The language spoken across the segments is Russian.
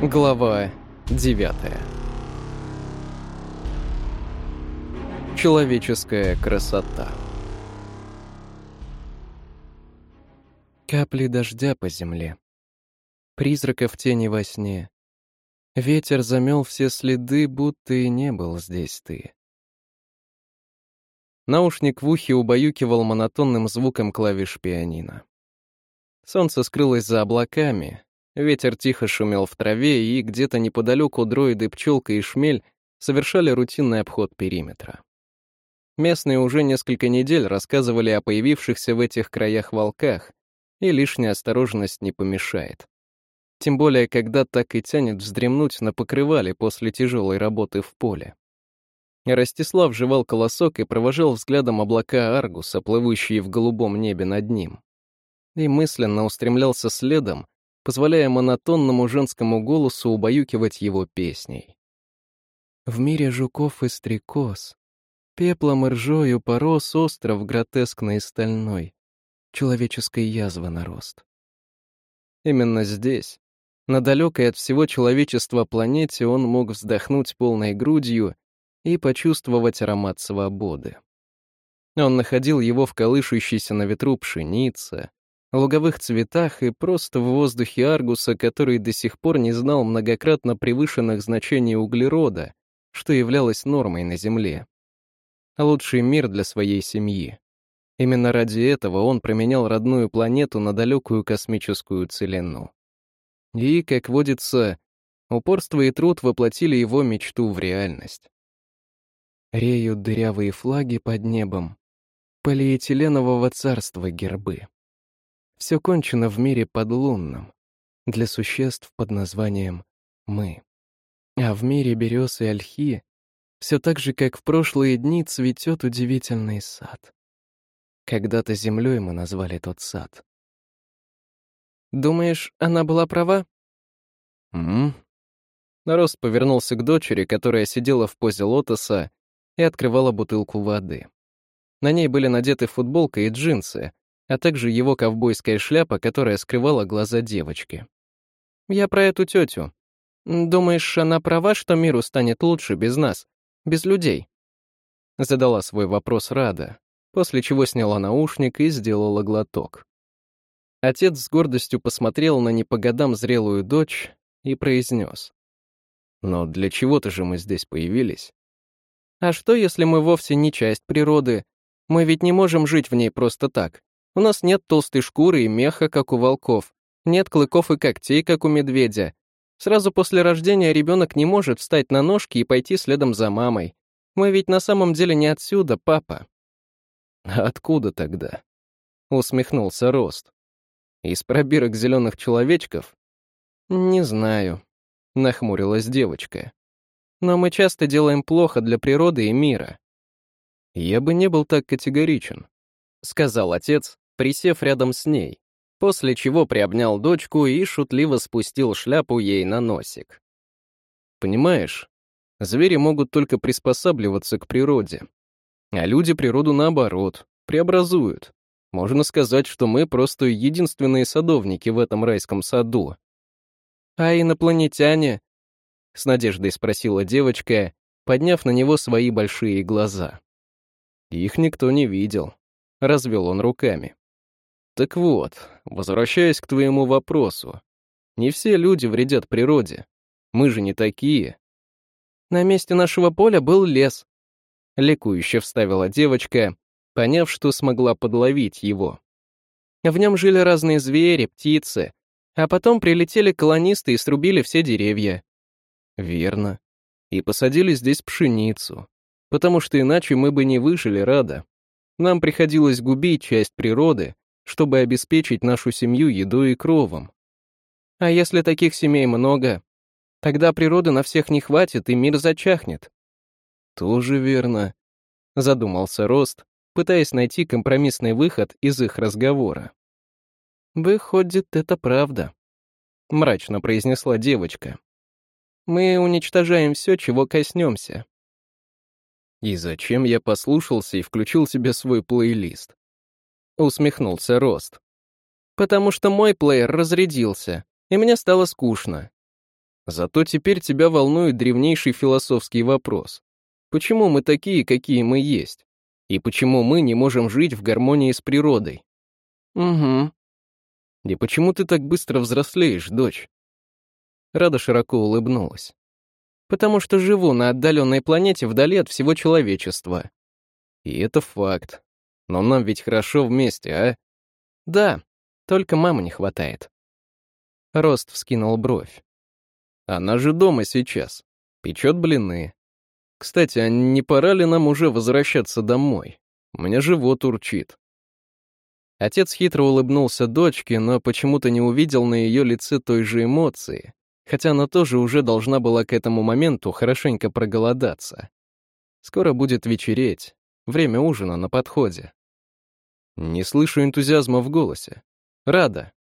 Глава 9 Человеческая красота Капли дождя по земле. Призрака в тени во сне. Ветер замел все следы, будто и не был здесь ты. Наушник в ухе убаюкивал монотонным звуком клавиш пианино. Солнце скрылось за облаками, Ветер тихо шумел в траве, и где-то неподалеку дроиды Пчелка и Шмель совершали рутинный обход периметра. Местные уже несколько недель рассказывали о появившихся в этих краях волках, и лишняя осторожность не помешает. Тем более, когда так и тянет вздремнуть на покрывале после тяжелой работы в поле. Ростислав жевал колосок и провожал взглядом облака Аргуса, плывущие в голубом небе над ним. И мысленно устремлялся следом, позволяя монотонному женскому голосу убаюкивать его песней. В мире жуков и стрекоз, пеплом и ржою порос остров гротескный и стальной, человеческой язвы нарост. Именно здесь, на далекой от всего человечества планете, он мог вздохнуть полной грудью и почувствовать аромат свободы. Он находил его в колышущейся на ветру пшенице, луговых цветах и просто в воздухе Аргуса, который до сих пор не знал многократно превышенных значений углерода, что являлось нормой на Земле. Лучший мир для своей семьи. Именно ради этого он променял родную планету на далекую космическую целину. И, как водится, упорство и труд воплотили его мечту в реальность. Реют дырявые флаги под небом, полиэтиленового царства гербы. Все кончено в мире подлунном, для существ под названием «мы». А в мире берез и ольхи все так же, как в прошлые дни, цветет удивительный сад. Когда-то землей мы назвали тот сад. «Думаешь, она была права?» «М?», Рост повернулся к дочери, которая сидела в позе лотоса и открывала бутылку воды. На ней были надеты футболка и джинсы, а также его ковбойская шляпа, которая скрывала глаза девочки. «Я про эту тетю. Думаешь, она права, что миру станет лучше без нас, без людей?» Задала свой вопрос Рада, после чего сняла наушник и сделала глоток. Отец с гордостью посмотрел на не по годам зрелую дочь и произнес. «Но для чего-то же мы здесь появились?» «А что, если мы вовсе не часть природы? Мы ведь не можем жить в ней просто так. У нас нет толстой шкуры и меха, как у волков. Нет клыков и когтей, как у медведя. Сразу после рождения ребенок не может встать на ножки и пойти следом за мамой. Мы ведь на самом деле не отсюда, папа. Откуда тогда? Усмехнулся Рост. Из пробирок зеленых человечков? Не знаю, нахмурилась девочка. Но мы часто делаем плохо для природы и мира. Я бы не был так категоричен, сказал отец, присев рядом с ней, после чего приобнял дочку и шутливо спустил шляпу ей на носик. «Понимаешь, звери могут только приспосабливаться к природе, а люди природу наоборот, преобразуют. Можно сказать, что мы просто единственные садовники в этом райском саду». «А инопланетяне?» — с надеждой спросила девочка, подняв на него свои большие глаза. Их никто не видел. Развел он руками. Так вот, возвращаясь к твоему вопросу. Не все люди вредят природе. Мы же не такие. На месте нашего поля был лес. Ликующе вставила девочка, поняв, что смогла подловить его. В нем жили разные звери, птицы, а потом прилетели колонисты и срубили все деревья. Верно. И посадили здесь пшеницу, потому что иначе мы бы не выжили, Рада. Нам приходилось губить часть природы, чтобы обеспечить нашу семью едой и кровом. А если таких семей много, тогда природы на всех не хватит, и мир зачахнет. Тоже верно, задумался Рост, пытаясь найти компромиссный выход из их разговора. Выходит, это правда, мрачно произнесла девочка. Мы уничтожаем все, чего коснемся. И зачем я послушался и включил себе свой плейлист? Усмехнулся Рост. Потому что мой плеер разрядился, и мне стало скучно. Зато теперь тебя волнует древнейший философский вопрос. Почему мы такие, какие мы есть? И почему мы не можем жить в гармонии с природой? Угу. И почему ты так быстро взрослеешь, дочь? Рада широко улыбнулась. Потому что живу на отдаленной планете вдали от всего человечества. И это факт. Но нам ведь хорошо вместе, а? Да, только мамы не хватает. Рост вскинул бровь. Она же дома сейчас. Печет блины. Кстати, а не пора ли нам уже возвращаться домой? У меня живот урчит. Отец хитро улыбнулся дочке, но почему-то не увидел на ее лице той же эмоции, хотя она тоже уже должна была к этому моменту хорошенько проголодаться. Скоро будет вечереть, время ужина на подходе. Не слышу энтузиазма в голосе. Рада.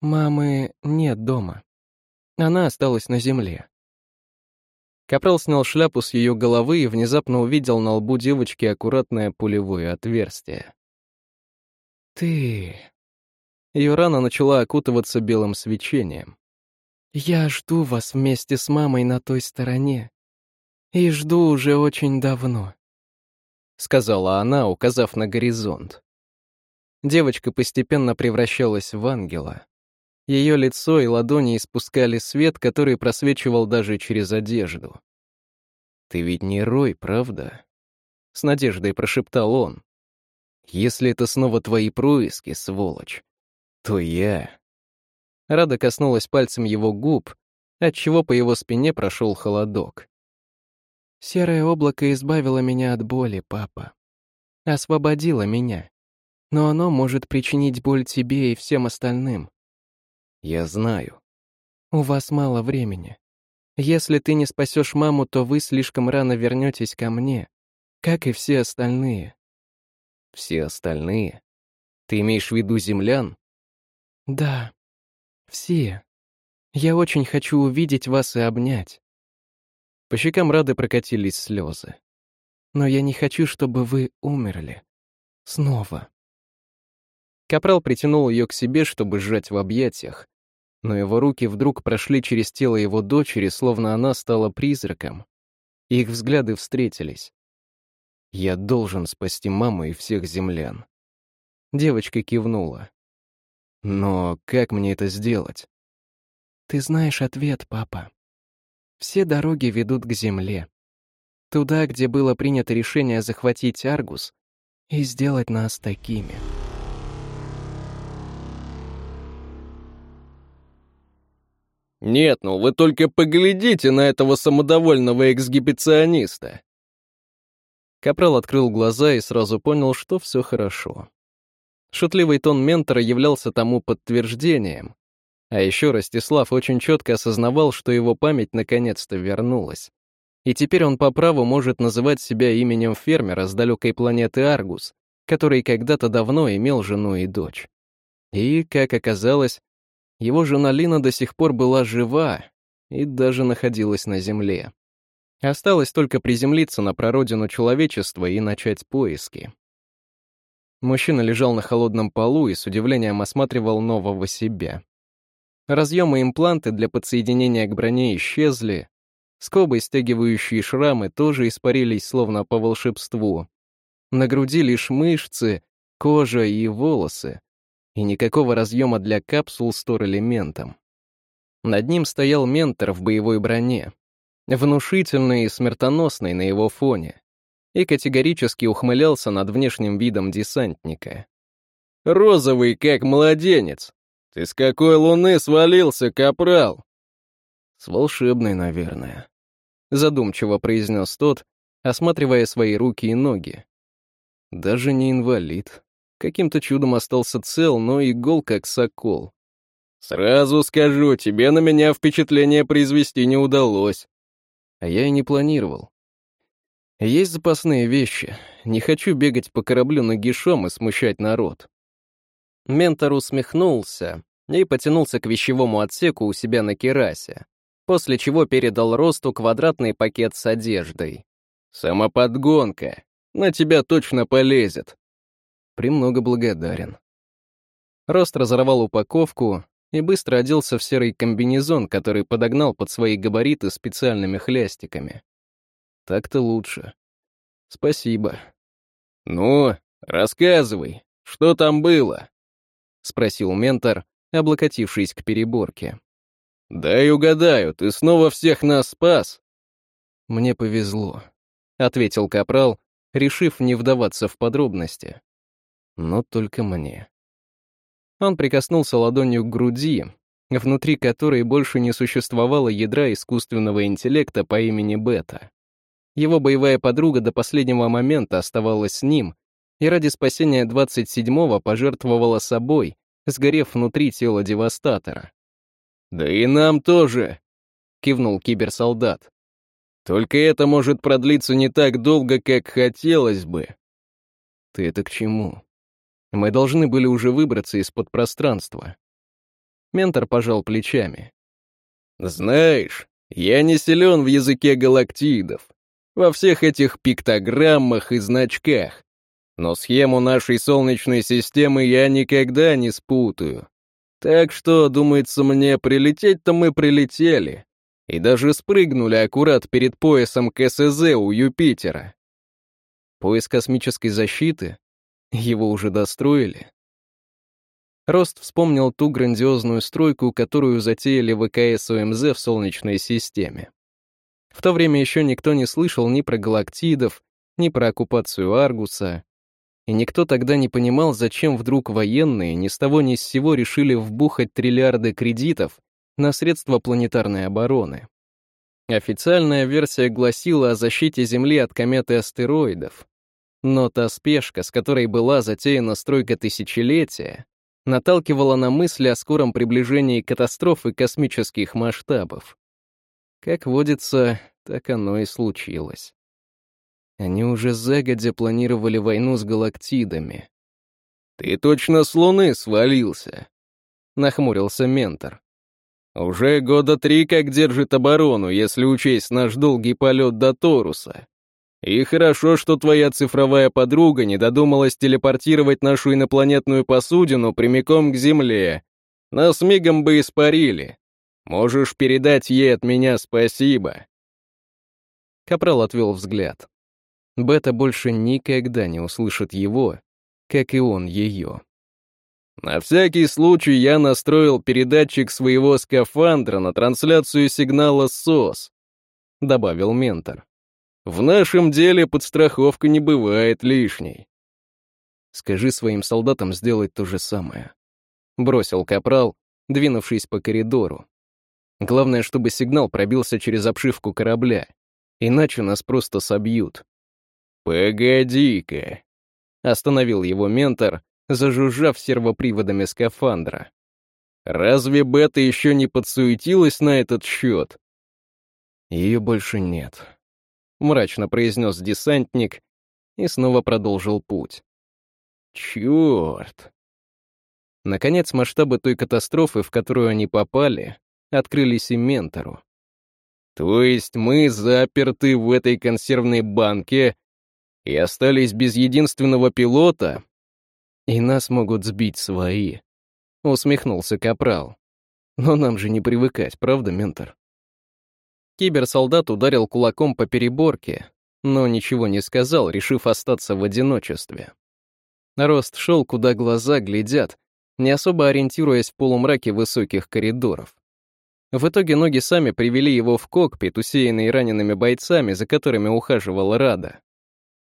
Мамы нет дома. Она осталась на земле. Капрал снял шляпу с ее головы и внезапно увидел на лбу девочки аккуратное пулевое отверстие. «Ты...» Ее рана начала окутываться белым свечением. «Я жду вас вместе с мамой на той стороне. И жду уже очень давно», — сказала она, указав на горизонт. Девочка постепенно превращалась в ангела. Ее лицо и ладони испускали свет, который просвечивал даже через одежду. «Ты ведь не Рой, правда?» — с надеждой прошептал он. «Если это снова твои происки, сволочь, то я...» Рада коснулась пальцем его губ, отчего по его спине прошел холодок. «Серое облако избавило меня от боли, папа. Освободило меня но оно может причинить боль тебе и всем остальным. Я знаю. У вас мало времени. Если ты не спасешь маму, то вы слишком рано вернетесь ко мне, как и все остальные. Все остальные? Ты имеешь в виду землян? Да, все. Я очень хочу увидеть вас и обнять. По щекам Рады прокатились слезы. Но я не хочу, чтобы вы умерли. Снова. Капрал притянул ее к себе, чтобы сжать в объятиях, но его руки вдруг прошли через тело его дочери, словно она стала призраком. Их взгляды встретились. «Я должен спасти маму и всех землян». Девочка кивнула. «Но как мне это сделать?» «Ты знаешь ответ, папа. Все дороги ведут к земле. Туда, где было принято решение захватить Аргус и сделать нас такими». Нет, ну вы только поглядите на этого самодовольного эксгибициониста. Капрал открыл глаза и сразу понял, что все хорошо. Шутливый тон ментора являлся тому подтверждением. А еще Ростислав очень четко осознавал, что его память наконец-то вернулась. И теперь он по праву может называть себя именем фермера с далекой планеты Аргус, который когда-то давно имел жену и дочь. И, как оказалось, его жена Лина до сих пор была жива и даже находилась на земле. Осталось только приземлиться на прародину человечества и начать поиски. Мужчина лежал на холодном полу и с удивлением осматривал нового себя. Разъемы импланты для подсоединения к броне исчезли, скобы, стягивающие шрамы, тоже испарились словно по волшебству. На груди лишь мышцы, кожа и волосы, и никакого разъема для капсул с тор-элементом. Над ним стоял ментор в боевой броне, внушительный и смертоносный на его фоне, и категорически ухмылялся над внешним видом десантника. «Розовый, как младенец! Ты с какой луны свалился, капрал?» «С волшебной, наверное», — задумчиво произнес тот, осматривая свои руки и ноги. «Даже не инвалид, Каким-то чудом остался цел, но и гол как сокол. «Сразу скажу, тебе на меня впечатление произвести не удалось». А я и не планировал. Есть запасные вещи. Не хочу бегать по кораблю нагишом и смущать народ. Ментор усмехнулся и потянулся к вещевому отсеку у себя на керасе, после чего передал Росту квадратный пакет с одеждой. «Самоподгонка. На тебя точно полезет. Премного благодарен. Рост разорвал упаковку и быстро оделся в серый комбинезон, который подогнал под свои габариты специальными хлястиками. Так-то лучше. Спасибо. «Ну, рассказывай, что там было?» — спросил ментор, облокотившись к переборке. «Дай угадаю, ты снова всех нас спас?» «Мне повезло», — ответил Капрал, решив не вдаваться в подробности. «Но только мне». Он прикоснулся ладонью к груди, внутри которой больше не существовало ядра искусственного интеллекта по имени Бета. Его боевая подруга до последнего момента оставалась с ним и ради спасения 27-го пожертвовала собой, сгорев внутри тела девастатора. «Да и нам тоже», — кивнул киберсолдат. «Только это может продлиться не так долго, как хотелось бы». «Ты это к чему?» Мы должны были уже выбраться из-под пространства. Ментор пожал плечами. «Знаешь, я не силен в языке галактидов, во всех этих пиктограммах и значках, но схему нашей Солнечной системы я никогда не спутаю. Так что, думается мне, прилететь-то мы прилетели. И даже спрыгнули аккурат перед поясом КСЗ у Юпитера. Пояс космической защиты? Его уже достроили? Рост вспомнил ту грандиозную стройку, которую затеяли ВКС ОМЗ в Солнечной системе. В то время еще никто не слышал ни про галактидов, ни про оккупацию Аргуса, и никто тогда не понимал, зачем вдруг военные ни с того ни с сего решили вбухать триллиарды кредитов на средства планетарной обороны. Официальная версия гласила о защите Земли от комет и астероидов, но та спешка, с которой была затеяна стройка тысячелетия, наталкивала на мысли о скором приближении катастрофы космических масштабов. Как водится, так оно и случилось. Они уже загодя планировали войну с галактидами. «Ты точно с Луны свалился», — нахмурился ментор. «Уже года три как держит оборону, если учесть наш долгий полет до Торуса. И хорошо, что твоя цифровая подруга не додумалась телепортировать нашу инопланетную посудину прямиком к Земле. Нас мигом бы испарили. Можешь передать ей от меня спасибо». Капрал отвел взгляд. Бета больше никогда не услышит его, как и он ее. На всякий случай я настроил передатчик своего скафандра на трансляцию сигнала СОС, добавил ментор. В нашем деле подстраховка не бывает лишней. Скажи своим солдатам сделать то же самое. Бросил капрал, двинувшись по коридору. Главное, чтобы сигнал пробился через обшивку корабля, иначе нас просто собьют. «Погоди-ка», — остановил его ментор, зажужжав сервоприводами скафандра. «Разве Бета еще не подсуетилась на этот счет?» «Ее больше нет», — мрачно произнес десантник и снова продолжил путь. «Черт!» Наконец, масштабы той катастрофы, в которую они попали, открылись и ментору. «То есть мы заперты в этой консервной банке и остались без единственного пилота?» «И нас могут сбить свои», — усмехнулся Капрал. «Но нам же не привыкать, правда, ментор?» Киберсолдат ударил кулаком по переборке, но ничего не сказал, решив остаться в одиночестве. Рост шел, куда глаза глядят, не особо ориентируясь в полумраке высоких коридоров. В итоге ноги сами привели его в кокпит, усеянный ранеными бойцами, за которыми ухаживала Рада.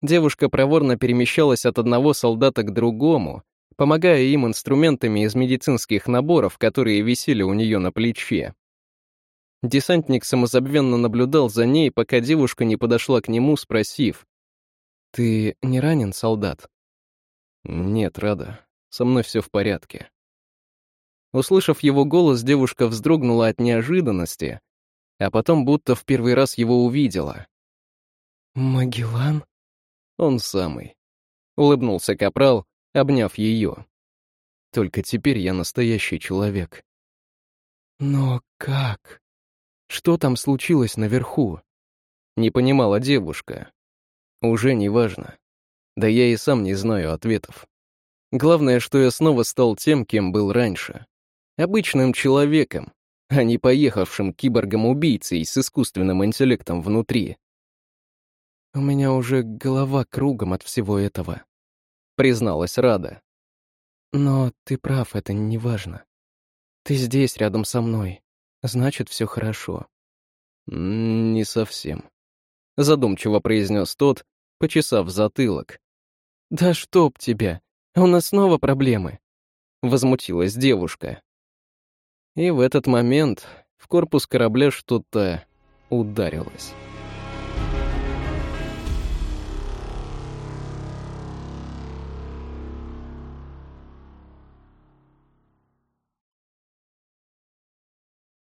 Девушка проворно перемещалась от одного солдата к другому, помогая им инструментами из медицинских наборов, которые висели у нее на плече. Десантник самозабвенно наблюдал за ней, пока девушка не подошла к нему, спросив. «Ты не ранен, солдат?» «Нет, Рада. Со мной все в порядке». Услышав его голос, девушка вздрогнула от неожиданности, а потом будто в первый раз его увидела. «Магеллан?» «Он самый», — улыбнулся Капрал, обняв ее. «Только теперь я настоящий человек». «Но как?» Что там случилось наверху? Не понимала девушка. Уже не важно. Да я и сам не знаю ответов. Главное, что я снова стал тем, кем был раньше. Обычным человеком, а не поехавшим киборгом-убийцей с искусственным интеллектом внутри. «У меня уже голова кругом от всего этого», — призналась Рада. «Но ты прав, это не важно. Ты здесь, рядом со мной. Значит, все хорошо». «Не совсем», — задумчиво произнес тот, почесав затылок. «Да чтоб тебя! У нас снова проблемы!» — возмутилась девушка. И в этот момент в корпус корабля что-то ударилось.